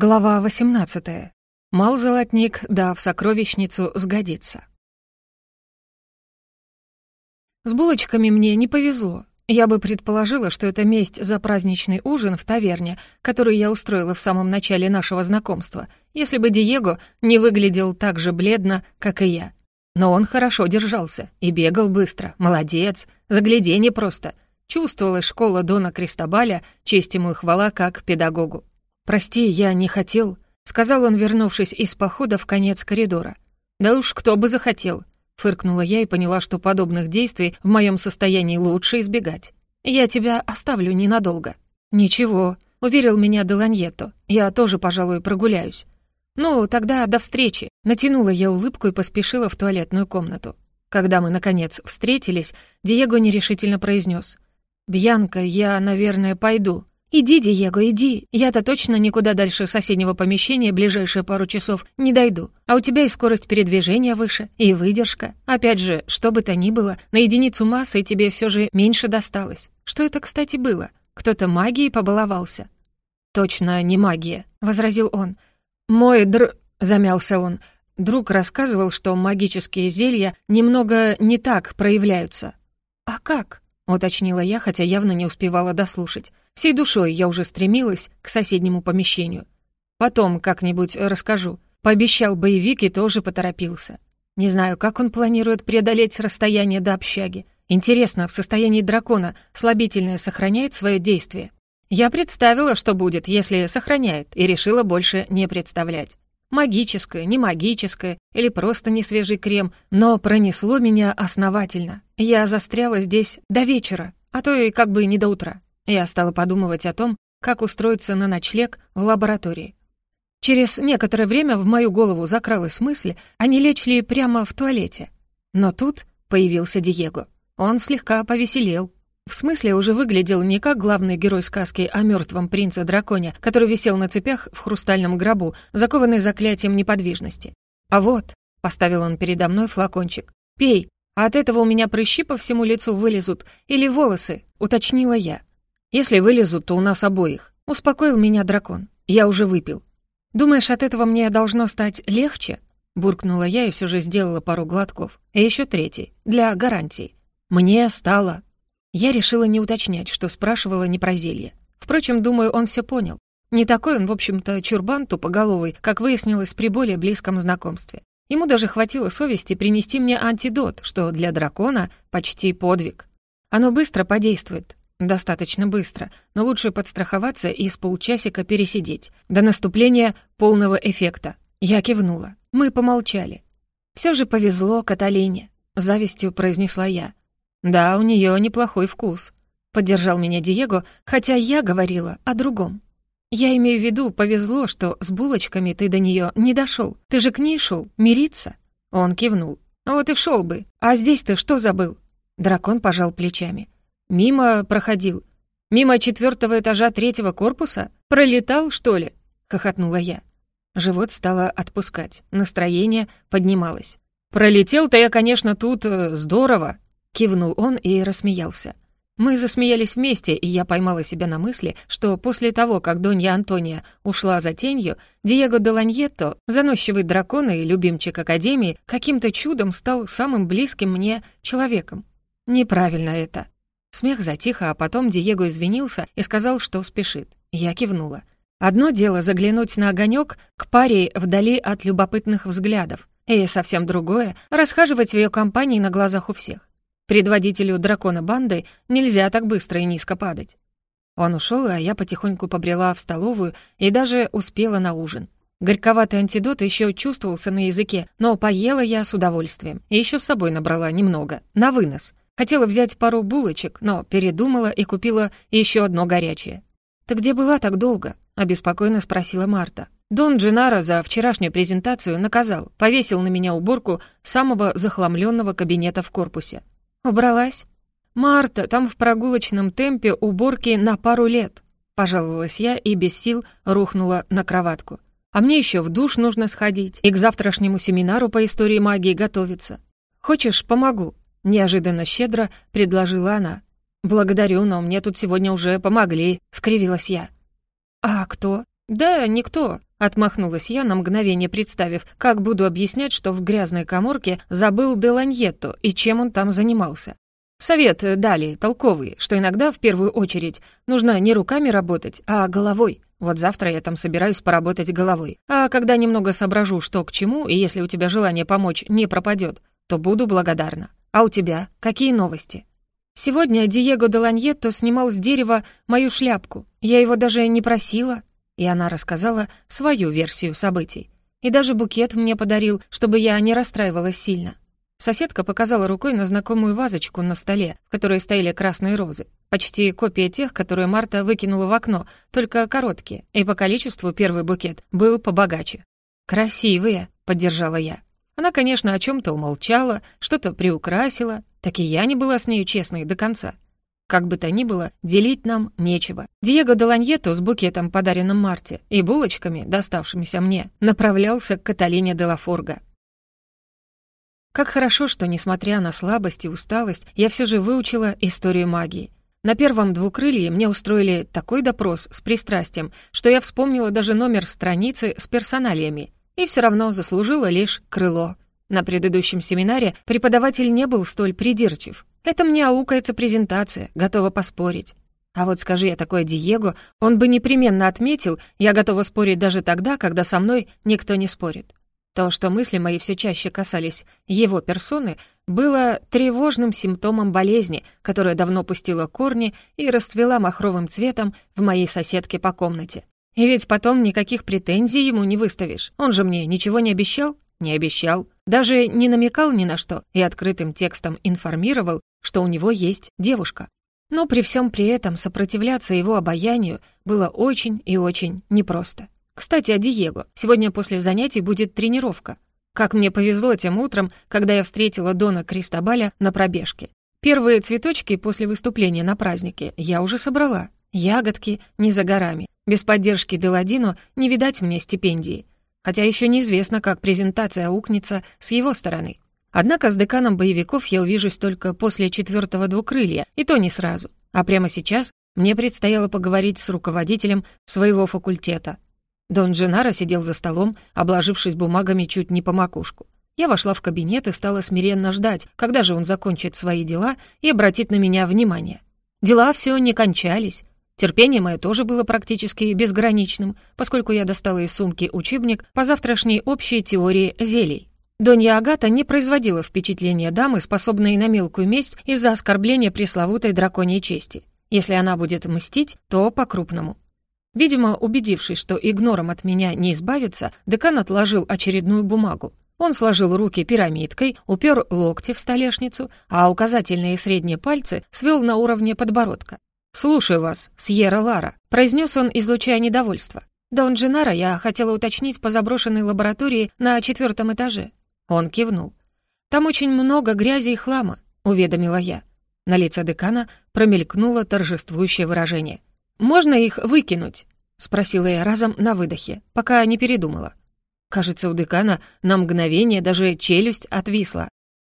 Глава 18. Мал золотник, да в сокровищницу сгодится. С булочками мне не повезло. Я бы предположила, что это месть за праздничный ужин в таверне, который я устроила в самом начале нашего знакомства, если бы Диего не выглядел так же бледно, как и я. Но он хорошо держался и бегал быстро. Молодец, загляденье просто. Чувствовалась школа Дона Кристобаля, честь ему и хвала как педагогу. «Прости, я не хотел», — сказал он, вернувшись из похода в конец коридора. «Да уж кто бы захотел», — фыркнула я и поняла, что подобных действий в моем состоянии лучше избегать. «Я тебя оставлю ненадолго». «Ничего», — уверил меня Деланьетто. «Я тоже, пожалуй, прогуляюсь». «Ну, тогда до встречи», — натянула я улыбку и поспешила в туалетную комнату. Когда мы, наконец, встретились, Диего нерешительно произнес: «Бьянка, я, наверное, пойду». «Иди, Диего, иди. Я-то точно никуда дальше соседнего помещения ближайшие пару часов не дойду. А у тебя и скорость передвижения выше, и выдержка. Опять же, что бы то ни было, на единицу массы тебе все же меньше досталось. Что это, кстати, было? Кто-то магией побаловался». «Точно не магия», — возразил он. «Мой др...» — замялся он. Друг рассказывал, что магические зелья немного не так проявляются. «А как?» — уточнила я, хотя явно не успевала дослушать. Всей душой я уже стремилась к соседнему помещению. Потом как-нибудь расскажу. Пообещал боевик и тоже поторопился. Не знаю, как он планирует преодолеть расстояние до общаги. Интересно, в состоянии дракона слабительное сохраняет свое действие? Я представила, что будет, если сохраняет, и решила больше не представлять. Магическое, не магическое или просто не свежий крем, но пронесло меня основательно. Я застряла здесь до вечера, а то и как бы не до утра. Я стала подумывать о том, как устроиться на ночлег в лаборатории. Через некоторое время в мою голову закралась мысль, а не прямо в туалете. Но тут появился Диего. Он слегка повеселел. В смысле, уже выглядел не как главный герой сказки о мертвом принце-драконе, который висел на цепях в хрустальном гробу, закованный заклятием неподвижности. А вот, поставил он передо мной флакончик. «Пей, а от этого у меня прыщи по всему лицу вылезут, или волосы», — уточнила я. Если вылезут, то у нас обоих. Успокоил меня дракон. Я уже выпил. Думаешь, от этого мне должно стать легче? Буркнула я и все же сделала пару глотков. И еще третий, для гарантии. Мне стало. Я решила не уточнять, что спрашивала не про зелье. Впрочем, думаю, он все понял. Не такой он, в общем-то, чурбан тупоголовый, как выяснилось при более близком знакомстве. Ему даже хватило совести принести мне антидот, что для дракона почти подвиг. Оно быстро подействует, Достаточно быстро, но лучше подстраховаться и с полчасика пересидеть. До наступления полного эффекта. Я кивнула. Мы помолчали. Все же повезло Каталине, завистью произнесла я. Да, у нее неплохой вкус. Поддержал меня Диего, хотя я говорила о другом. Я имею в виду, повезло, что с булочками ты до нее не дошел. Ты же к ней шел, мириться. Он кивнул. Вот и шел бы. А здесь ты что забыл? Дракон пожал плечами. Мимо проходил. Мимо четвертого этажа третьего корпуса? Пролетал, что ли?» — хохотнула я. Живот стало отпускать, настроение поднималось. «Пролетел-то я, конечно, тут э, здорово!» — кивнул он и рассмеялся. Мы засмеялись вместе, и я поймала себя на мысли, что после того, как Донья Антония ушла за тенью, Диего де заносчивый дракон и любимчик Академии, каким-то чудом стал самым близким мне человеком. Неправильно это. Смех затих, а потом Диего извинился и сказал, что спешит. Я кивнула. Одно дело заглянуть на огонек к паре вдали от любопытных взглядов, и совсем другое — расхаживать в ее компании на глазах у всех. Предводителю дракона банды нельзя так быстро и низко падать. Он ушел, а я потихоньку побрела в столовую и даже успела на ужин. Горьковатый антидот еще чувствовался на языке, но поела я с удовольствием. И еще с собой набрала немного, на вынос. Хотела взять пару булочек, но передумала и купила еще одно горячее. «Ты где была так долго?» — обеспокоенно спросила Марта. Дон Джинаро за вчерашнюю презентацию наказал, повесил на меня уборку самого захламленного кабинета в корпусе. «Убралась?» «Марта, там в прогулочном темпе уборки на пару лет», — пожаловалась я и без сил рухнула на кроватку. «А мне еще в душ нужно сходить и к завтрашнему семинару по истории магии готовиться. Хочешь, помогу?» Неожиданно щедро предложила она. «Благодарю, но мне тут сегодня уже помогли», — скривилась я. «А кто?» «Да, никто. Отмахнулась я на мгновение, представив, как буду объяснять, что в грязной коморке забыл Деланьетто и чем он там занимался. Совет дали, толковый, что иногда, в первую очередь, нужно не руками работать, а головой. Вот завтра я там собираюсь поработать головой. А когда немного соображу, что к чему, и если у тебя желание помочь не пропадет, то буду благодарна. А у тебя какие новости? Сегодня Диего Деланьетто снимал с дерева мою шляпку. Я его даже не просила. И она рассказала свою версию событий. И даже букет мне подарил, чтобы я не расстраивалась сильно. Соседка показала рукой на знакомую вазочку на столе, в которой стояли красные розы. Почти копия тех, которые Марта выкинула в окно, только короткие, и по количеству первый букет был побогаче. «Красивые», — поддержала я. Она, конечно, о чем то умолчала, что-то приукрасила, так и я не была с нею честной до конца. Как бы то ни было, делить нам нечего. Диего Деланьето с букетом, подаренным Марте, и булочками, доставшимися мне, направлялся к Каталине де Лафорга. Как хорошо, что, несмотря на слабость и усталость, я все же выучила историю магии. На первом двукрылье мне устроили такой допрос с пристрастием, что я вспомнила даже номер страницы с персоналиями, и все равно заслужила лишь крыло. На предыдущем семинаре преподаватель не был столь придирчив. Это мне аукается презентация, готова поспорить. А вот скажи я такое Диего, он бы непременно отметил, я готова спорить даже тогда, когда со мной никто не спорит. То, что мысли мои все чаще касались его персоны, было тревожным симптомом болезни, которая давно пустила корни и расцвела махровым цветом в моей соседке по комнате. И ведь потом никаких претензий ему не выставишь. Он же мне ничего не обещал? Не обещал. Даже не намекал ни на что и открытым текстом информировал, что у него есть девушка. Но при всем при этом сопротивляться его обаянию было очень и очень непросто. Кстати, о Диего. Сегодня после занятий будет тренировка. Как мне повезло тем утром, когда я встретила Дона Кристобаля на пробежке. Первые цветочки после выступления на празднике я уже собрала. Ягодки не за горами. Без поддержки Деладино не видать мне стипендии. Хотя еще неизвестно, как презентация аукнется с его стороны. Однако с деканом боевиков я увижусь только после четвертого двукрылья, и то не сразу. А прямо сейчас мне предстояло поговорить с руководителем своего факультета. Дон Дженаро сидел за столом, обложившись бумагами чуть не по макушку. Я вошла в кабинет и стала смиренно ждать, когда же он закончит свои дела и обратит на меня внимание. Дела все не кончались. Терпение мое тоже было практически безграничным, поскольку я достала из сумки учебник по завтрашней общей теории зелий. Донья Агата не производила впечатления дамы, способной на мелкую месть из-за оскорбления пресловутой драконьей чести. Если она будет мстить, то по-крупному. Видимо, убедившись, что игнором от меня не избавиться, декан отложил очередную бумагу. Он сложил руки пирамидкой, упер локти в столешницу, а указательные и средние пальцы свел на уровне подбородка. «Слушаю вас, Сьерра Лара», — произнес он, излучая недовольство. «Дон Дженаро я хотела уточнить по заброшенной лаборатории на четвертом этаже». Он кивнул. «Там очень много грязи и хлама», — уведомила я. На лице декана промелькнуло торжествующее выражение. «Можно их выкинуть?» — спросила я разом на выдохе, пока не передумала. Кажется, у декана на мгновение даже челюсть отвисла.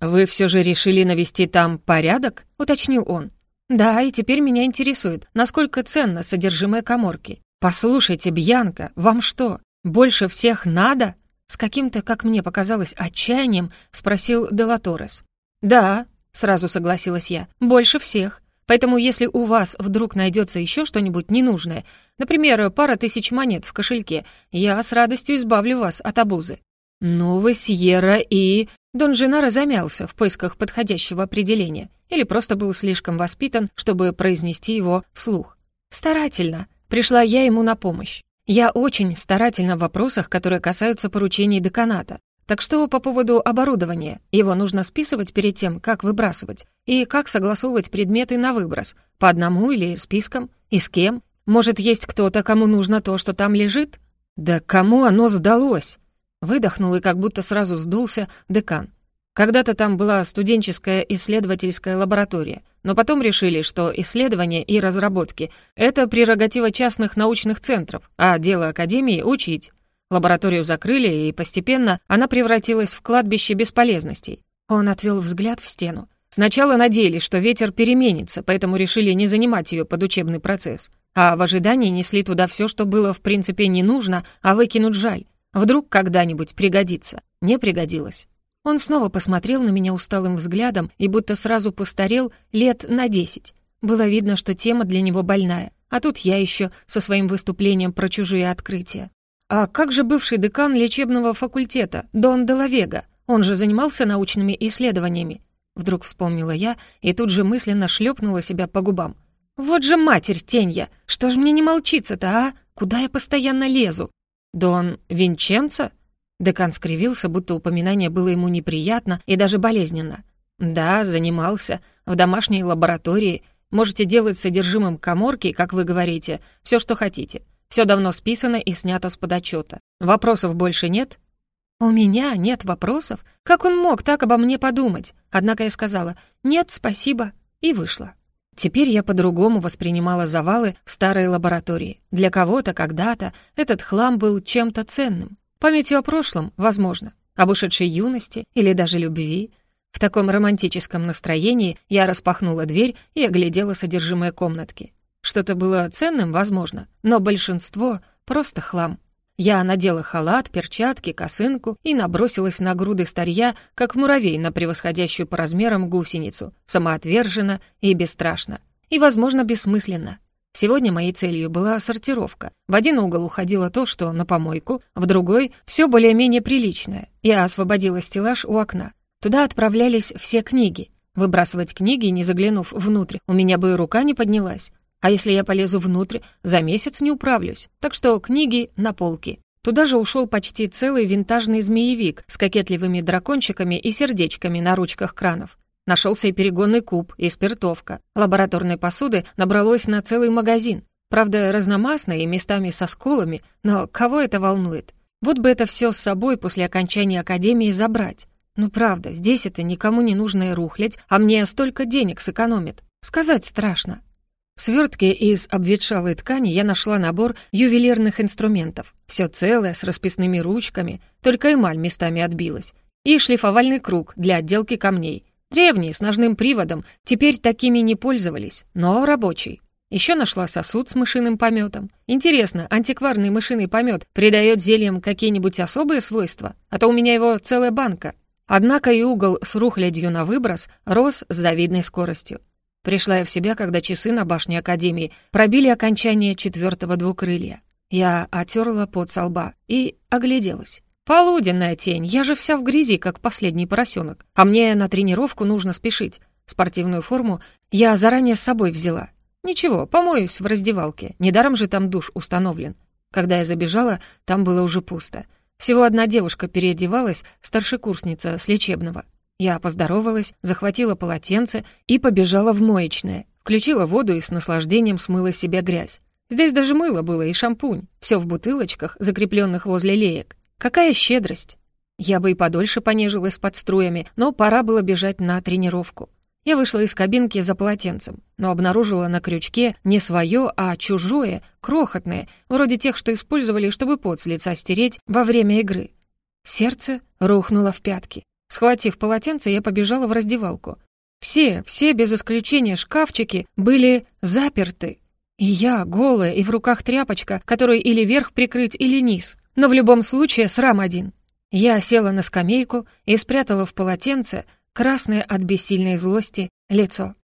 «Вы все же решили навести там порядок?» — уточнил он. «Да, и теперь меня интересует, насколько ценно содержимое коморки. Послушайте, Бьянка, вам что, больше всех надо?» С каким-то, как мне показалось, отчаянием спросил Делаторес. «Да», — сразу согласилась я, — «больше всех. Поэтому если у вас вдруг найдется еще что-нибудь ненужное, например, пара тысяч монет в кошельке, я с радостью избавлю вас от обузы». «Ну вы, Сьерра, и...» Дон Женаро замялся в поисках подходящего определения или просто был слишком воспитан, чтобы произнести его вслух. «Старательно. Пришла я ему на помощь. Я очень старательна в вопросах, которые касаются поручений деканата. Так что по поводу оборудования? Его нужно списывать перед тем, как выбрасывать. И как согласовывать предметы на выброс? По одному или списком? И с кем? Может, есть кто-то, кому нужно то, что там лежит? Да кому оно сдалось? Выдохнул и как будто сразу сдулся декан. Когда-то там была студенческая исследовательская лаборатория, но потом решили, что исследования и разработки — это прерогатива частных научных центров, а дело Академии — учить. Лабораторию закрыли, и постепенно она превратилась в кладбище бесполезностей. Он отвел взгляд в стену. Сначала надеялись, что ветер переменится, поэтому решили не занимать ее под учебный процесс. а в ожидании несли туда все, что было в принципе не нужно, а выкинуть жаль. Вдруг когда-нибудь пригодится. Не пригодилось. Он снова посмотрел на меня усталым взглядом и будто сразу постарел лет на десять. Было видно, что тема для него больная. А тут я еще со своим выступлением про чужие открытия. А как же бывший декан лечебного факультета, Дон Делавега? Он же занимался научными исследованиями. Вдруг вспомнила я и тут же мысленно шлепнула себя по губам. Вот же матерь тенья! Что ж мне не молчится-то, а? Куда я постоянно лезу? Дон Винченцо? Декан скривился, будто упоминание было ему неприятно и даже болезненно. «Да, занимался. В домашней лаборатории. Можете делать содержимым коморки, как вы говорите, все, что хотите. Все давно списано и снято с подотчета. Вопросов больше нет?» «У меня нет вопросов? Как он мог так обо мне подумать?» Однако я сказала «нет, спасибо» и вышла. Теперь я по-другому воспринимала завалы в старой лаборатории. Для кого-то когда-то этот хлам был чем-то ценным. Памятью о прошлом, возможно, об ушедшей юности или даже любви. В таком романтическом настроении я распахнула дверь и оглядела содержимое комнатки. Что-то было ценным, возможно, но большинство — просто хлам. Я надела халат, перчатки, косынку и набросилась на груды старья, как муравей на превосходящую по размерам гусеницу, самоотверженно и бесстрашно. И, возможно, бессмысленно. Сегодня моей целью была сортировка. В один угол уходило то, что на помойку, в другой — все более-менее приличное. Я освободила стеллаж у окна. Туда отправлялись все книги. Выбрасывать книги, не заглянув внутрь, у меня бы рука не поднялась. А если я полезу внутрь, за месяц не управлюсь. Так что книги на полке. Туда же ушел почти целый винтажный змеевик с кокетливыми дракончиками и сердечками на ручках кранов. Нашелся и перегонный куб, и спиртовка. Лабораторной посуды набралось на целый магазин. Правда, разномастной и местами со сколами, но кого это волнует? Вот бы это все с собой после окончания академии забрать. Ну правда, здесь это никому не нужная рухлядь, а мне столько денег сэкономит. Сказать страшно. В свертке из обветшалой ткани я нашла набор ювелирных инструментов. Все целое, с расписными ручками, только эмаль местами отбилась. И шлифовальный круг для отделки камней, Древний, с ножным приводом, теперь такими не пользовались, но рабочий. Еще нашла сосуд с мышиным пометом. Интересно, антикварный мышиный помет придает зельям какие-нибудь особые свойства? А то у меня его целая банка. Однако и угол с рухлядью на выброс рос с завидной скоростью. Пришла я в себя, когда часы на башне Академии пробили окончание четвертого двукрылья. Я отерла пот со лба и огляделась. «Полуденная тень, я же вся в грязи, как последний поросенок. А мне на тренировку нужно спешить. Спортивную форму я заранее с собой взяла. Ничего, помоюсь в раздевалке, недаром же там душ установлен. Когда я забежала, там было уже пусто. Всего одна девушка переодевалась, старшекурсница с лечебного. Я поздоровалась, захватила полотенце и побежала в моечное. Включила воду и с наслаждением смыла себе грязь. Здесь даже мыло было и шампунь, все в бутылочках, закрепленных возле леек. Какая щедрость! Я бы и подольше понежилась под струями, но пора было бежать на тренировку. Я вышла из кабинки за полотенцем, но обнаружила на крючке не свое, а чужое, крохотное, вроде тех, что использовали, чтобы пот с лица стереть во время игры. Сердце рухнуло в пятки. Схватив полотенце, я побежала в раздевалку. Все, все без исключения шкафчики были заперты. И я, голая, и в руках тряпочка, которой или верх прикрыть, или низ. Но в любом случае срам один. Я села на скамейку и спрятала в полотенце красное от бессильной злости лицо.